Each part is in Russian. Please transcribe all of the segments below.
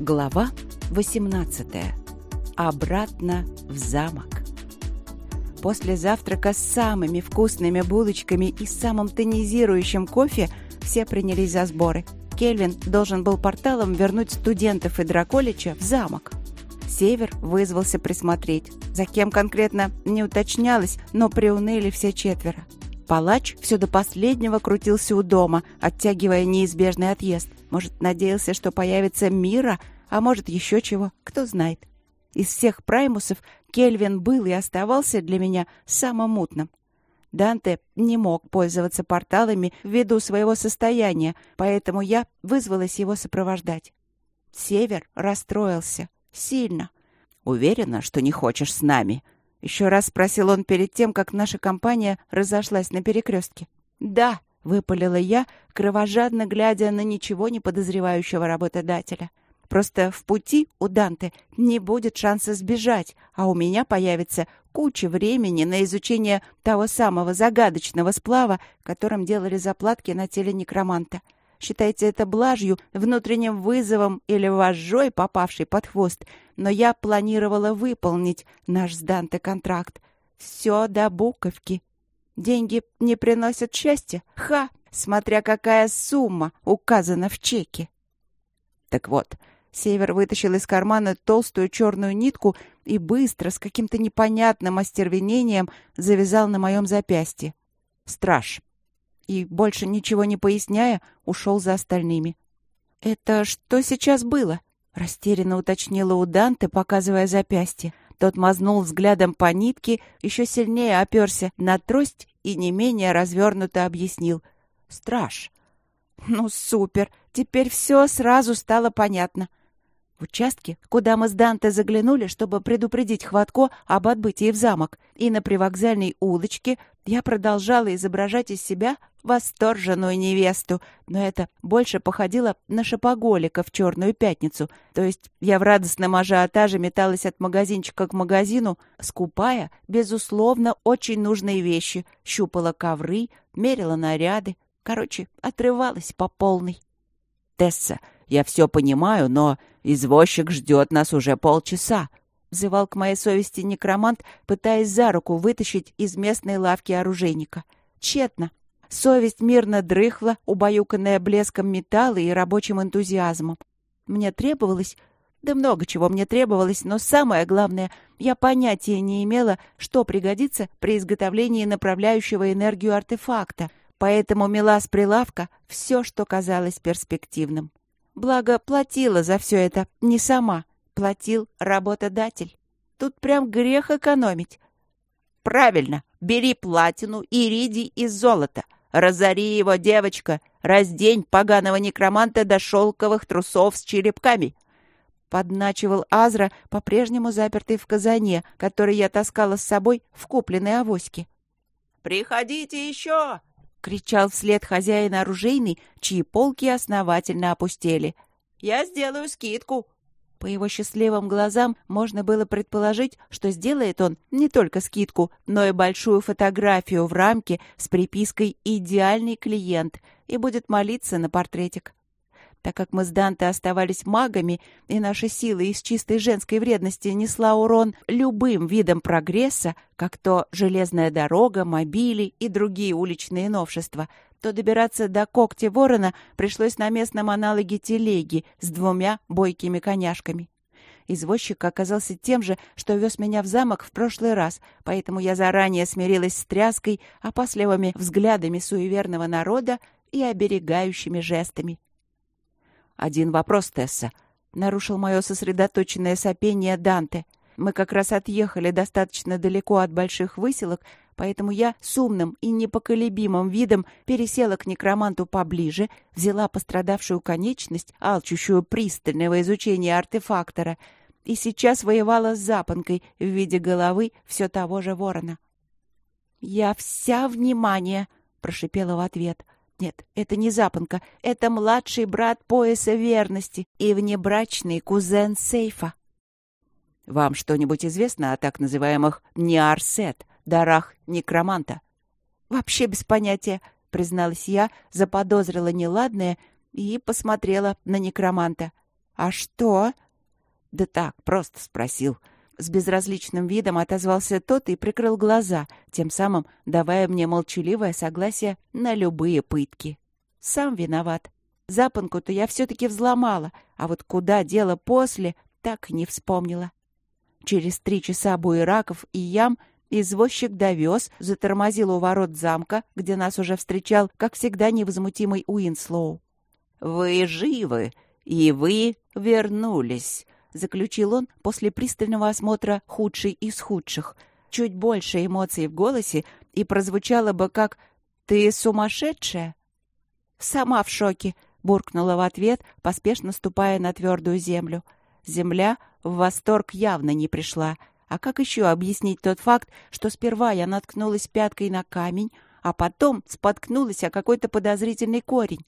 Глава 18. Обратно в замок. После завтрака с самыми вкусными булочками и самым тонизирующим кофе все принялись за сборы. Кельвин должен был порталом вернуть студентов и Драколича в замок. Север вызвался присмотреть. За кем конкретно не уточнялось, но приуныли все четверо. Палач все до последнего крутился у дома, оттягивая неизбежный отъезд. Может, надеялся, что появится Мира, а может, еще чего, кто знает. Из всех праймусов Кельвин был и оставался для меня самым мутным. Данте не мог пользоваться порталами ввиду своего состояния, поэтому я вызвалась его сопровождать. Север расстроился. Сильно. «Уверена, что не хочешь с нами?» Еще раз спросил он перед тем, как наша компания разошлась на перекрестке. «Да», — выпалила я, кровожадно глядя на ничего не подозревающего работодателя. «Просто в пути у Данте не будет шанса сбежать, а у меня появится куча времени на изучение того самого загадочного сплава, которым делали заплатки на теле некроманта. Считайте это блажью, внутренним вызовом или вожжой, попавшей под хвост. Но я планировала выполнить наш с Данте контракт. Все до буковки. Деньги не приносят счастья? Ха! Смотря какая сумма указана в чеке. Так вот, Север вытащил из кармана толстую черную нитку и быстро, с каким-то непонятным остервенением, завязал на моем запястье. «Страж, и, больше ничего не поясняя, ушел за остальными. «Это что сейчас было?» — растерянно уточнила у Данте, показывая запястье. Тот мазнул взглядом по нитке, еще сильнее оперся на трость и не менее развернуто объяснил. «Страж». «Ну, супер! Теперь все сразу стало понятно». В участке, куда мы с Данте заглянули, чтобы предупредить Хватко об отбытии в замок, и на привокзальной улочке я продолжала изображать из себя восторженную невесту, но это больше походило на шопоголика в черную пятницу. То есть я в радостном ажиотаже металась от магазинчика к магазину, скупая, безусловно, очень нужные вещи, щупала ковры, мерила наряды. Короче, отрывалась по полной. «Тесса, я все понимаю, но извозчик ждет нас уже полчаса», — взывал к моей совести некромант, пытаясь за руку вытащить из местной лавки оружейника. Тщетно. Совесть мирно дрыхла, убаюканная блеском металла и рабочим энтузиазмом. Мне требовалось... Да много чего мне требовалось, но самое главное, я понятия не имела, что пригодится при изготовлении направляющего энергию артефакта, поэтому мела с прилавка все, что казалось перспективным. Благо, платила за все это не сама, платил работодатель. Тут прям грех экономить. «Правильно, бери платину, иридий и золото», Разори его, девочка! Раздень поганого некроманта до шелковых трусов с черепками!» Подначивал Азра, по-прежнему запертый в казане, который я таскала с собой в купленной авоське. «Приходите еще!» — кричал вслед хозяин оружейный, чьи полки основательно опустели. «Я сделаю скидку!» По его счастливым глазам можно было предположить, что сделает он не только скидку, но и большую фотографию в рамке с припиской «Идеальный клиент» и будет молиться на портретик. Так как мы с Данте оставались магами, и наша сила из чистой женской вредности несла урон любым видам прогресса, как то железная дорога, мобили и другие уличные новшества, то добираться до когти ворона пришлось на местном аналоге телеги с двумя бойкими коняшками. Извозчик оказался тем же, что вез меня в замок в прошлый раз, поэтому я заранее смирилась с тряской, опасливыми взглядами суеверного народа и оберегающими жестами. «Один вопрос, Тесса», — нарушил мое сосредоточенное сопение Данте. «Мы как раз отъехали достаточно далеко от больших выселок, Поэтому я с умным и непоколебимым видом пересела к некроманту поближе, взяла пострадавшую конечность, алчущую пристального изучения артефактора, и сейчас воевала с запонкой в виде головы все того же ворона. «Я вся внимание!» — прошипела в ответ. «Нет, это не запонка, это младший брат пояса верности и внебрачный кузен сейфа». «Вам что-нибудь известно о так называемых «неарсет»?» дарах некроманта. «Вообще без понятия», — призналась я, заподозрила неладное и посмотрела на некроманта. «А что?» «Да так, просто спросил». С безразличным видом отозвался тот и прикрыл глаза, тем самым давая мне молчаливое согласие на любые пытки. Сам виноват. Запонку-то я все-таки взломала, а вот куда дело после, так не вспомнила. Через три часа буераков и ям извозчик довез, затормозил у ворот замка, где нас уже встречал, как всегда, невозмутимый Уинслоу. «Вы живы, и вы вернулись», — заключил он после пристального осмотра худший из худших. Чуть больше эмоций в голосе, и прозвучало бы как «Ты сумасшедшая?» «Сама в шоке», — буркнула в ответ, поспешно ступая на твердую землю. Земля в восторг явно не пришла. А как еще объяснить тот факт, что сперва я наткнулась пяткой на камень, а потом споткнулась о какой-то подозрительный корень?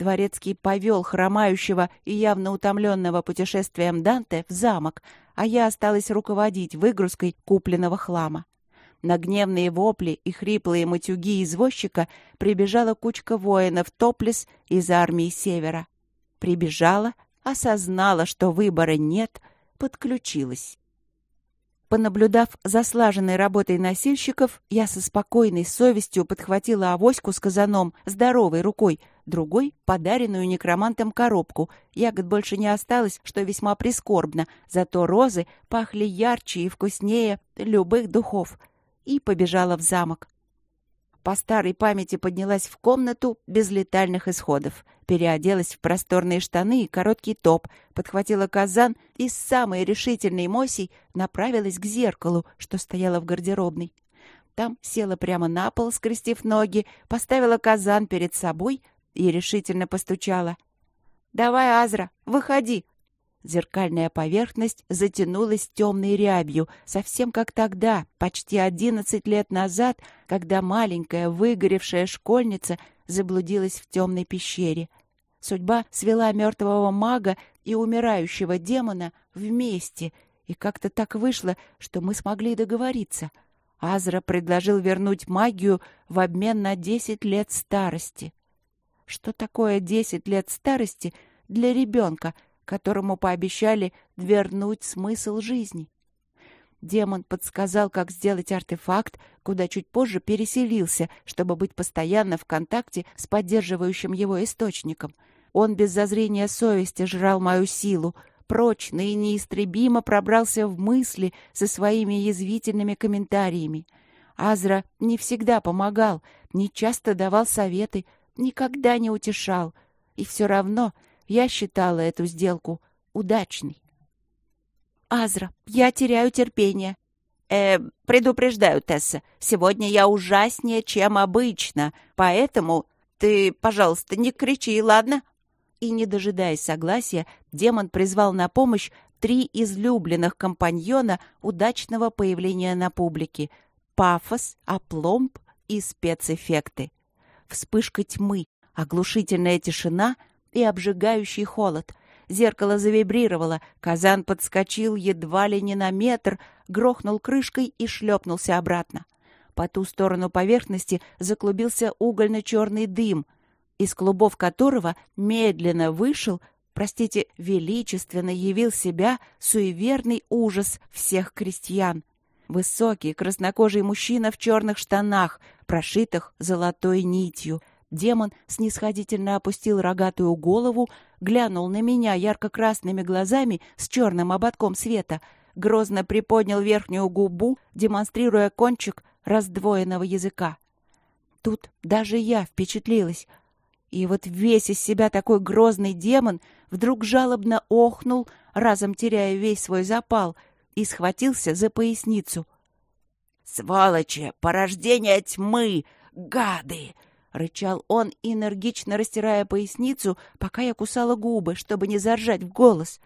Дворецкий повел хромающего и явно утомленного путешествием Данте в замок, а я осталась руководить выгрузкой купленного хлама. На гневные вопли и хриплые матюги извозчика прибежала кучка воинов топлес из армии Севера. Прибежала, осознала, что выбора нет, подключилась. Понаблюдав за слаженной работой носильщиков, я со спокойной совестью подхватила авоську с казаном здоровой рукой, другой — подаренную некромантом коробку. Ягод больше не осталось, что весьма прискорбно, зато розы пахли ярче и вкуснее любых духов. И побежала в замок. По старой памяти поднялась в комнату без летальных исходов. Переоделась в просторные штаны и короткий топ, подхватила казан и с самой решительной мосей направилась к зеркалу, что стояло в гардеробной. Там села прямо на пол, скрестив ноги, поставила казан перед собой и решительно постучала. «Давай, Азра, выходи!» Зеркальная поверхность затянулась темной рябью, совсем как тогда, почти одиннадцать лет назад, когда маленькая выгоревшая школьница заблудилась в темной пещере. Судьба свела мертвого мага и умирающего демона вместе, и как-то так вышло, что мы смогли договориться. Азра предложил вернуть магию в обмен на десять лет старости. Что такое десять лет старости для ребенка — которому пообещали вернуть смысл жизни. Демон подсказал, как сделать артефакт, куда чуть позже переселился, чтобы быть постоянно в контакте с поддерживающим его источником. Он без зазрения совести жрал мою силу, прочно и неистребимо пробрался в мысли со своими язвительными комментариями. Азра не всегда помогал, не часто давал советы, никогда не утешал. И все равно я считала эту сделку удачной. «Азра, я теряю терпение». «Э, предупреждаю, Тесса, сегодня я ужаснее, чем обычно, поэтому ты, пожалуйста, не кричи, ладно?» И, не дожидаясь согласия, демон призвал на помощь три излюбленных компаньона удачного появления на публике — пафос, опломб и спецэффекты. Вспышка тьмы, оглушительная тишина — и обжигающий холод. Зеркало завибрировало, казан подскочил едва ли не на метр, грохнул крышкой и шлепнулся обратно. По ту сторону поверхности заклубился угольно-черный дым, из клубов которого медленно вышел, простите, величественно явил себя суеверный ужас всех крестьян. Высокий, краснокожий мужчина в черных штанах, прошитых золотой нитью, Демон снисходительно опустил рогатую голову, глянул на меня ярко-красными глазами с черным ободком света, грозно приподнял верхнюю губу, демонстрируя кончик раздвоенного языка. Тут даже я впечатлилась. И вот весь из себя такой грозный демон вдруг жалобно охнул, разом теряя весь свой запал, и схватился за поясницу. «Сволочи! Порождение тьмы! Гады! — рычал он, энергично растирая поясницу, пока я кусала губы, чтобы не заржать в голос.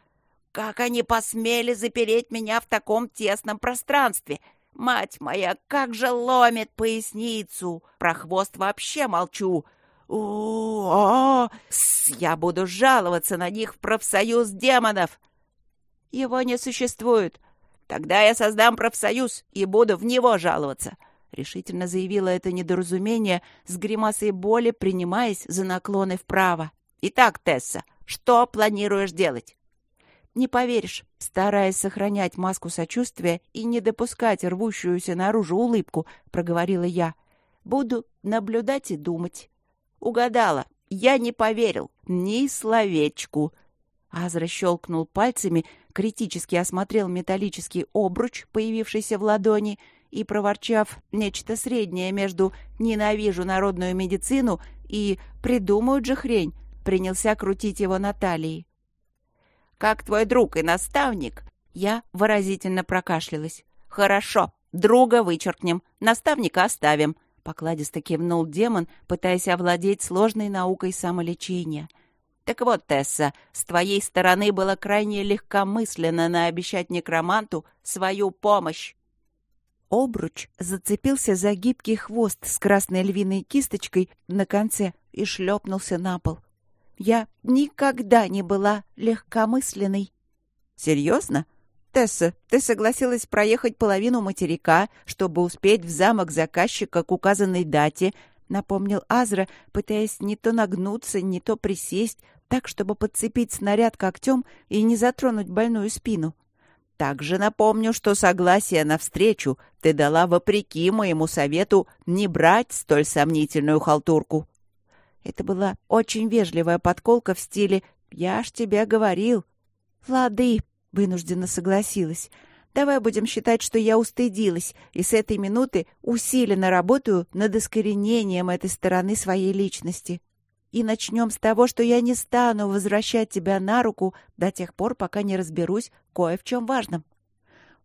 «Как они посмели запереть меня в таком тесном пространстве? Мать моя, как же ломит поясницу! Про хвост вообще молчу!» «О, -о я буду жаловаться на них в профсоюз демонов!» «Его не существует. Тогда я создам профсоюз и буду в него жаловаться решительно заявила это недоразумение с гримасой боли, принимаясь за наклоны вправо. «Итак, Тесса, Что планируешь делать?» «Не поверишь», стараясь сохранять маску сочувствия и не допускать рвущуюся наружу улыбку, проговорила я. «Буду наблюдать и думать». «Угадала. Я не поверил. Ни словечку». Азра щелкнул пальцами, критически осмотрел металлический обруч, появившийся в ладони, и, проворчав нечто среднее между «ненавижу народную медицину» и «придумают же хрень», принялся крутить его на талии. «Как твой друг и наставник?» Я выразительно прокашлялась. «Хорошо, друга вычеркнем, наставника оставим», — покладисто кивнул демон, пытаясь овладеть сложной наукой самолечения — так вот, Тесса, с твоей стороны было крайне легкомысленно наобещать некроманту свою помощь. Обруч зацепился за гибкий хвост с красной львиной кисточкой на конце и шлепнулся на пол. Я никогда не была легкомысленной. Серьезно? Тесса, ты согласилась проехать половину материка, чтобы успеть в замок заказчика к указанной дате, напомнил Азра, пытаясь не то нагнуться, не то присесть, так, чтобы подцепить снаряд когтем и не затронуть больную спину. Также напомню, что согласие на встречу ты дала вопреки моему совету не брать столь сомнительную халтурку. Это была очень вежливая подколка в стиле «Я ж тебе говорил». «Лады», — вынужденно согласилась. «Давай будем считать, что я устыдилась, и с этой минуты усиленно работаю над искоренением этой стороны своей личности». И начнем с того, что я не стану возвращать тебя на руку до тех пор, пока не разберусь кое в чем важном.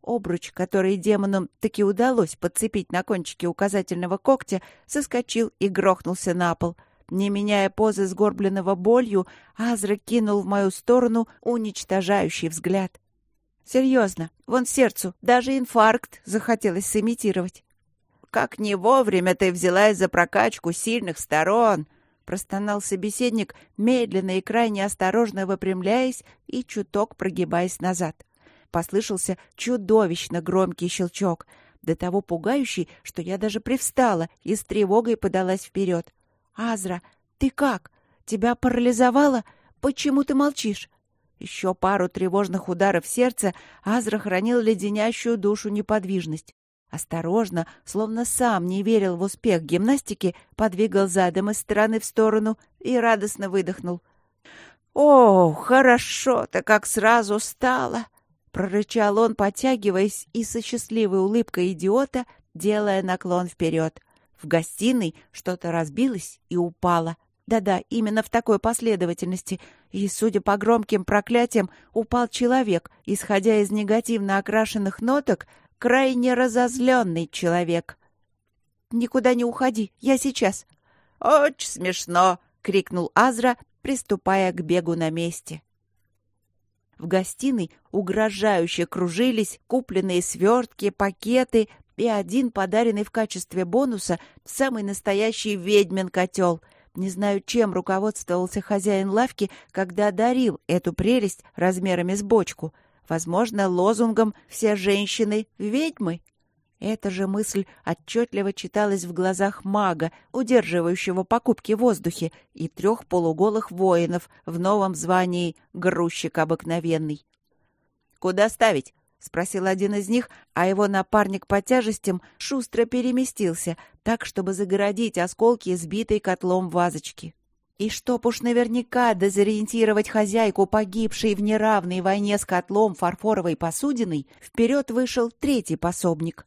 Обруч, который демонам таки удалось подцепить на кончике указательного когтя, соскочил и грохнулся на пол. Не меняя позы сгорбленного болью, Азра кинул в мою сторону уничтожающий взгляд. Серьезно, вон сердцу даже инфаркт захотелось сымитировать. «Как не вовремя ты взялась за прокачку сильных сторон!» Простонал собеседник, медленно и крайне осторожно выпрямляясь и чуток прогибаясь назад. Послышался чудовищно громкий щелчок, до того пугающий, что я даже привстала и с тревогой подалась вперед. «Азра, ты как? Тебя парализовало? Почему ты молчишь?» Еще пару тревожных ударов сердца Азра хранил леденящую душу неподвижность. Осторожно, словно сам не верил в успех гимнастики, подвигал задом из стороны в сторону и радостно выдохнул. «О, хорошо-то как сразу стало!» — прорычал он, потягиваясь и со счастливой улыбкой идиота, делая наклон вперед. В гостиной что-то разбилось и упало. Да-да, именно в такой последовательности. И, судя по громким проклятиям, упал человек, исходя из негативно окрашенных ноток, крайне разозленный человек. «Никуда не уходи, я сейчас». «Очень смешно!» — крикнул Азра, приступая к бегу на месте. В гостиной угрожающе кружились купленные свертки, пакеты и один подаренный в качестве бонуса самый настоящий ведьмин котел. Не знаю, чем руководствовался хозяин лавки, когда дарил эту прелесть размерами с бочку — Возможно, лозунгом «все женщины — ведьмы». Эта же мысль отчетливо читалась в глазах мага, удерживающего покупки в воздухе, и трех полуголых воинов в новом звании «грузчик обыкновенный». «Куда ставить?» — спросил один из них, а его напарник по тяжестям шустро переместился, так, чтобы загородить осколки сбитой котлом вазочки. И чтоб уж наверняка дезориентировать хозяйку, погибшей в неравной войне с котлом фарфоровой посудиной, вперед вышел третий пособник.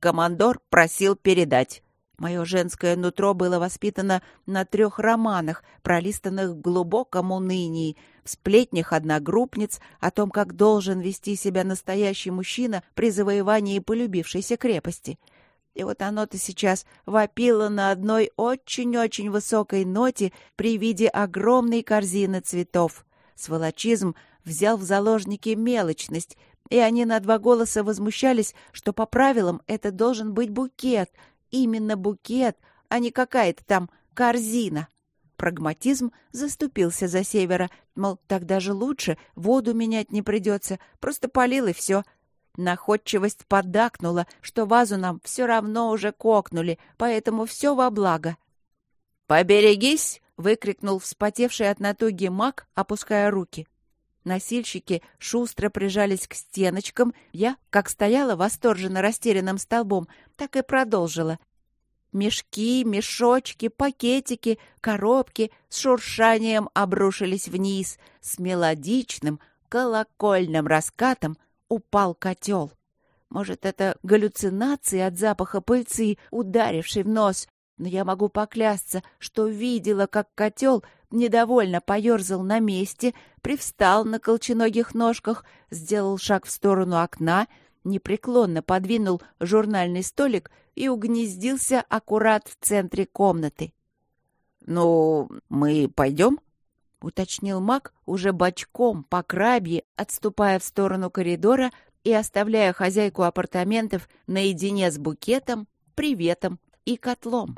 Командор просил передать. Мое женское нутро было воспитано на трех романах, пролистанных в глубоком унынии, в сплетнях одногруппниц о том, как должен вести себя настоящий мужчина при завоевании полюбившейся крепости — и вот оно-то сейчас вопило на одной очень-очень высокой ноте при виде огромной корзины цветов. Сволочизм взял в заложники мелочность, и они на два голоса возмущались, что по правилам это должен быть букет, именно букет, а не какая-то там корзина. Прагматизм заступился за севера, мол, так даже лучше, воду менять не придется, просто полил и все — Находчивость поддакнула, что вазу нам все равно уже кокнули, поэтому все во благо. «Поберегись!» — выкрикнул вспотевший от натуги маг, опуская руки. Носильщики шустро прижались к стеночкам. Я, как стояла восторженно растерянным столбом, так и продолжила. Мешки, мешочки, пакетики, коробки с шуршанием обрушились вниз. С мелодичным, колокольным раскатом упал котел. Может, это галлюцинации от запаха пыльцы, ударившей в нос, но я могу поклясться, что видела, как котел недовольно поерзал на месте, привстал на колченогих ножках, сделал шаг в сторону окна, непреклонно подвинул журнальный столик и угнездился аккурат в центре комнаты. «Ну, мы пойдем?» — уточнил маг уже бочком, по крабье, отступая в сторону коридора и оставляя хозяйку апартаментов наедине с букетом, приветом и котлом.